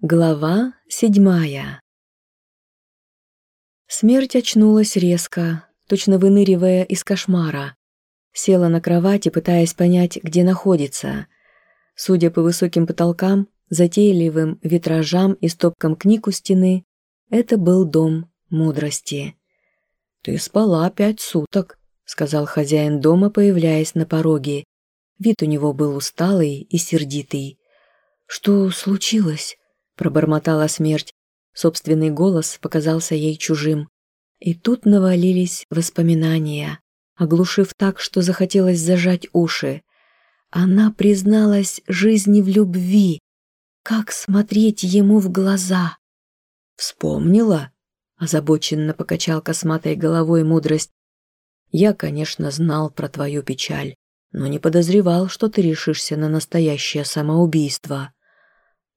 Глава седьмая Смерть очнулась резко, точно выныривая из кошмара. Села на кровати, пытаясь понять, где находится. Судя по высоким потолкам, затейливым витражам и стопкам книг у стены, это был дом мудрости. «Ты спала пять суток», — сказал хозяин дома, появляясь на пороге. Вид у него был усталый и сердитый. «Что случилось?» Пробормотала смерть. Собственный голос показался ей чужим. И тут навалились воспоминания, оглушив так, что захотелось зажать уши. Она призналась жизни в любви. Как смотреть ему в глаза? «Вспомнила?» – озабоченно покачал косматой головой мудрость. «Я, конечно, знал про твою печаль, но не подозревал, что ты решишься на настоящее самоубийство».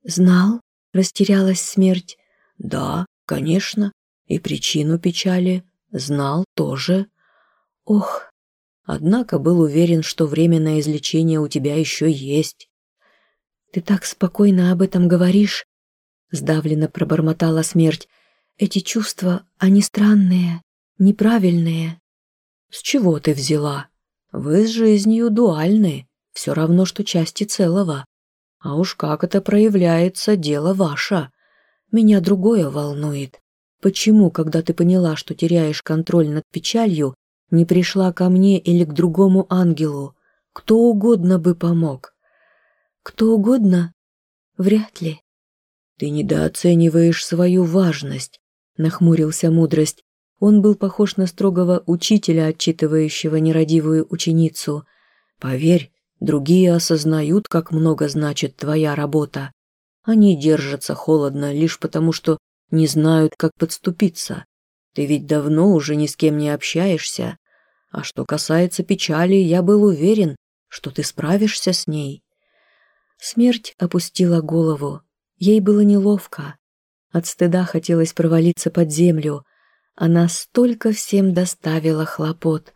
«Знал?» Растерялась смерть. Да, конечно, и причину печали знал тоже. Ох, однако был уверен, что временное излечение у тебя еще есть. Ты так спокойно об этом говоришь, сдавленно пробормотала смерть. Эти чувства, они странные, неправильные. С чего ты взяла? Вы с жизнью дуальны, все равно, что части целого. А уж как это проявляется, дело ваше. Меня другое волнует. Почему, когда ты поняла, что теряешь контроль над печалью, не пришла ко мне или к другому ангелу? Кто угодно бы помог. Кто угодно? Вряд ли. Ты недооцениваешь свою важность, нахмурился мудрость. Он был похож на строгого учителя, отчитывающего нерадивую ученицу. Поверь, Другие осознают, как много значит твоя работа. Они держатся холодно лишь потому, что не знают, как подступиться. Ты ведь давно уже ни с кем не общаешься. А что касается печали, я был уверен, что ты справишься с ней. Смерть опустила голову. Ей было неловко. От стыда хотелось провалиться под землю. Она столько всем доставила хлопот.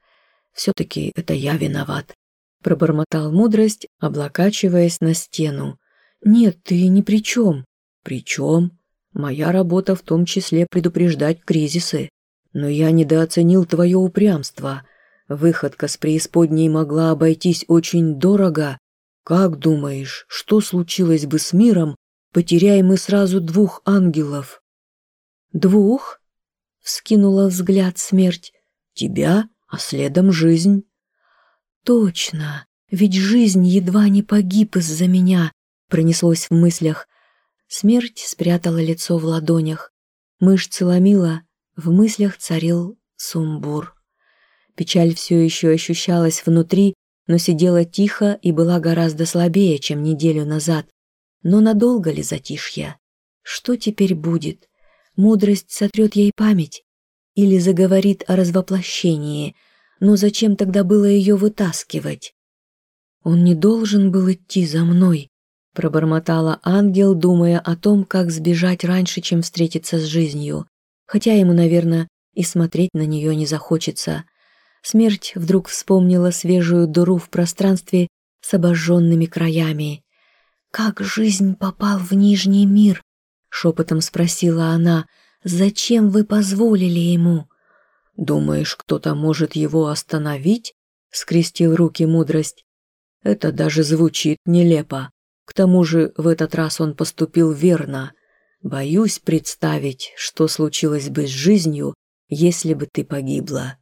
Все-таки это я виноват пробормотал мудрость, облокачиваясь на стену. «Нет, ты ни при чем». «При чем? Моя работа в том числе предупреждать кризисы. Но я недооценил твое упрямство. Выходка с преисподней могла обойтись очень дорого. Как думаешь, что случилось бы с миром, потеряем мы сразу двух ангелов?» «Двух?» — вскинула взгляд смерть. «Тебя, а следом жизнь». «Точно! Ведь жизнь едва не погиб из-за меня!» Пронеслось в мыслях. Смерть спрятала лицо в ладонях. Мышцы ломила, в мыслях царил сумбур. Печаль все еще ощущалась внутри, но сидела тихо и была гораздо слабее, чем неделю назад. Но надолго ли затишье? Что теперь будет? Мудрость сотрет ей память? Или заговорит о развоплощении – но зачем тогда было ее вытаскивать? Он не должен был идти за мной, пробормотала ангел, думая о том, как сбежать раньше, чем встретиться с жизнью. Хотя ему, наверное, и смотреть на нее не захочется. Смерть вдруг вспомнила свежую дыру в пространстве с обожженными краями. «Как жизнь попал в Нижний мир?» — шепотом спросила она. «Зачем вы позволили ему?» «Думаешь, кто-то может его остановить?» — скрестил руки мудрость. «Это даже звучит нелепо. К тому же в этот раз он поступил верно. Боюсь представить, что случилось бы с жизнью, если бы ты погибла».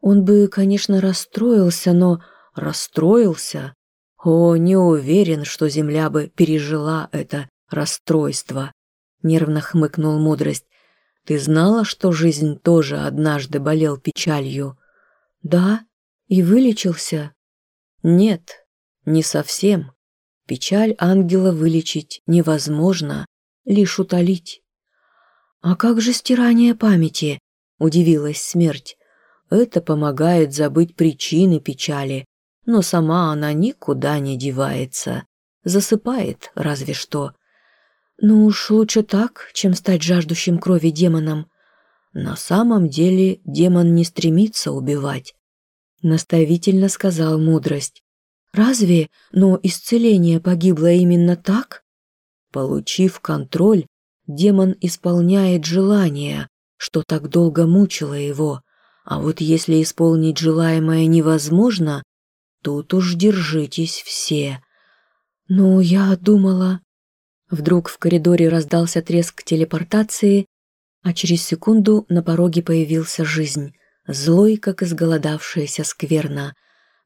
Он бы, конечно, расстроился, но расстроился. О, не уверен, что Земля бы пережила это расстройство. Нервно хмыкнул мудрость. Ты знала, что жизнь тоже однажды болел печалью? Да, и вылечился. Нет, не совсем. Печаль ангела вылечить невозможно, лишь утолить. А как же стирание памяти? Удивилась смерть. Это помогает забыть причины печали, но сама она никуда не девается. Засыпает разве что. Ну уж лучше так, чем стать жаждущим крови демоном. На самом деле демон не стремится убивать. Наставительно сказал мудрость. Разве, но исцеление погибло именно так? Получив контроль, демон исполняет желание, что так долго мучило его. А вот если исполнить желаемое невозможно, тут уж держитесь все. Ну, я думала... Вдруг в коридоре раздался треск телепортации, а через секунду на пороге появился жизнь, злой, как изголодавшаяся скверна.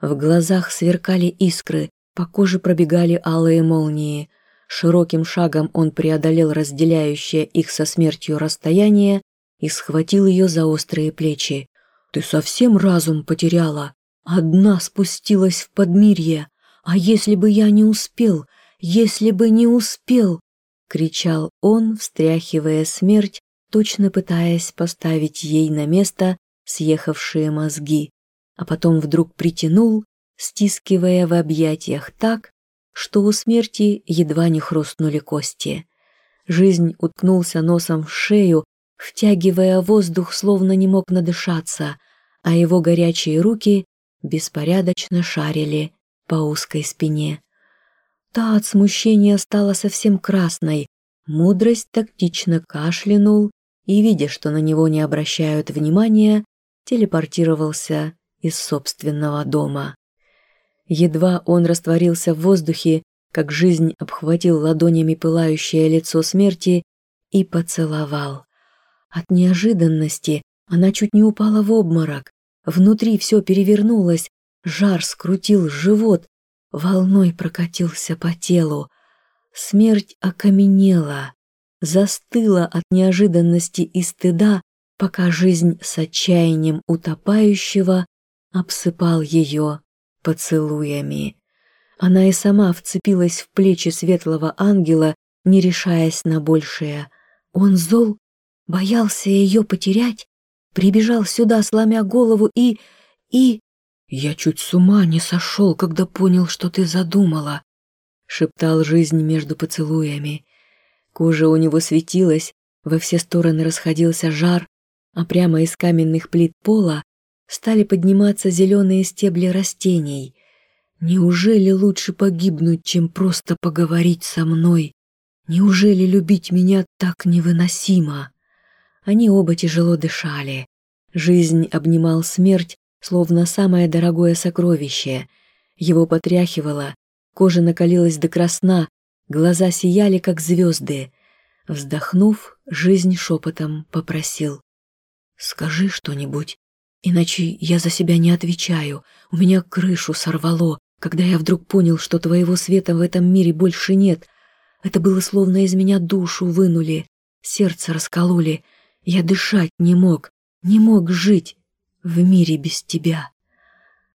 В глазах сверкали искры, по коже пробегали алые молнии. Широким шагом он преодолел разделяющее их со смертью расстояние и схватил ее за острые плечи. «Ты совсем разум потеряла? Одна спустилась в подмирье. А если бы я не успел, если бы не успел!» — кричал он, встряхивая смерть, точно пытаясь поставить ей на место съехавшие мозги, а потом вдруг притянул, стискивая в объятиях так, что у смерти едва не хрустнули кости. Жизнь уткнулся носом в шею, втягивая воздух, словно не мог надышаться, а его горячие руки беспорядочно шарили по узкой спине. Та от смущения стала совсем красной, мудрость тактично кашлянул и, видя, что на него не обращают внимания, телепортировался из собственного дома. Едва он растворился в воздухе, как жизнь обхватил ладонями пылающее лицо смерти и поцеловал. От неожиданности она чуть не упала в обморок. Внутри все перевернулось, жар скрутил живот, волной прокатился по телу. Смерть окаменела, застыла от неожиданности и стыда, пока жизнь с отчаянием утопающего обсыпал ее поцелуями. Она и сама вцепилась в плечи светлого ангела, не решаясь на большее. Он зол, боялся ее потерять, прибежал сюда, сломя голову, и... и... «Я чуть с ума не сошел, когда понял, что ты задумала», — шептал жизнь между поцелуями. Кожа у него светилась, во все стороны расходился жар, а прямо из каменных плит пола стали подниматься зеленые стебли растений. Неужели лучше погибнуть, чем просто поговорить со мной? Неужели любить меня так невыносимо? Они оба тяжело дышали. Жизнь обнимал смерть, словно самое дорогое сокровище. Его потряхивало, кожа накалилась до красна, глаза сияли, как звезды. Вздохнув, жизнь шепотом попросил. «Скажи что-нибудь, иначе я за себя не отвечаю. У меня крышу сорвало, когда я вдруг понял, что твоего света в этом мире больше нет. Это было словно из меня душу вынули, сердце раскололи. Я дышать не мог, не мог жить в мире без тебя.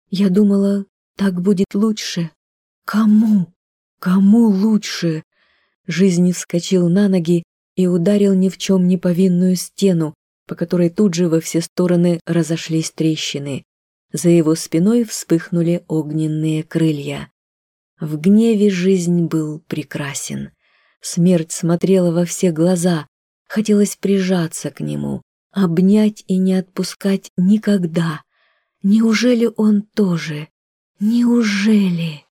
Я думала, так будет лучше. Кому? Кому лучше? Жизнь вскочил на ноги и ударил ни в чем не повинную стену, по которой тут же во все стороны разошлись трещины. За его спиной вспыхнули огненные крылья. В гневе жизнь был прекрасен. Смерть смотрела во все глаза, хотелось прижаться к нему, обнять и не отпускать никогда. Неужели он тоже? Неужели?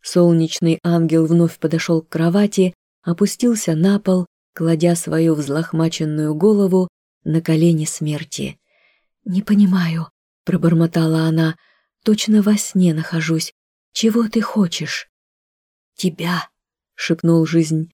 Солнечный ангел вновь подошел к кровати, опустился на пол, кладя свою взлохмаченную голову на колени смерти. «Не понимаю», — пробормотала она, — «точно во сне нахожусь. Чего ты хочешь?» «Тебя», — шепнул жизнь.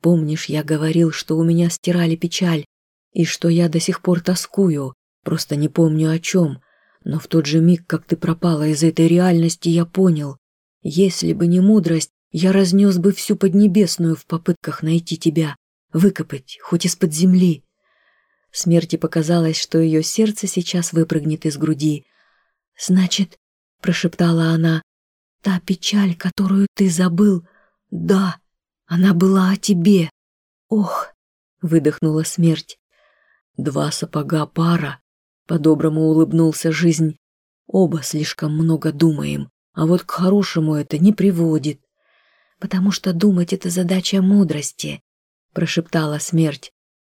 «Помнишь, я говорил, что у меня стирали печаль, и что я до сих пор тоскую, просто не помню о чем. Но в тот же миг, как ты пропала из этой реальности, я понял. Если бы не мудрость, я разнес бы всю Поднебесную в попытках найти тебя, выкопать, хоть из-под земли. Смерти показалось, что ее сердце сейчас выпрыгнет из груди. «Значит», — прошептала она, — «та печаль, которую ты забыл, да, она была о тебе». «Ох», — выдохнула смерть. «Два сапога пара», — по-доброму улыбнулся жизнь. «Оба слишком много думаем, а вот к хорошему это не приводит». «Потому что думать — это задача мудрости», — прошептала смерть.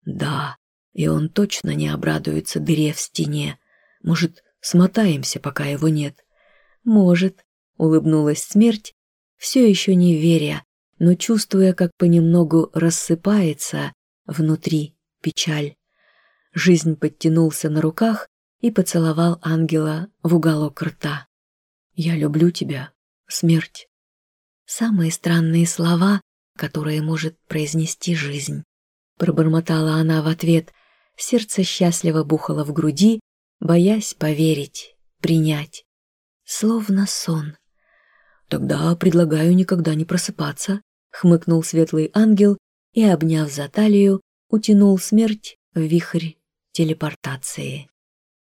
«Да, и он точно не обрадуется дыре в стене. Может, смотаемся, пока его нет? Может, улыбнулась смерть, все еще не веря, но чувствуя, как понемногу рассыпается внутри печаль. Жизнь подтянулся на руках и поцеловал ангела в уголок рта. «Я люблю тебя, смерть». Самые странные слова, которые может произнести жизнь. Пробормотала она в ответ, сердце счастливо бухало в груди, боясь поверить, принять. Словно сон. «Тогда предлагаю никогда не просыпаться», — хмыкнул светлый ангел и, обняв за талию, утянул смерть в вихрь телепортации.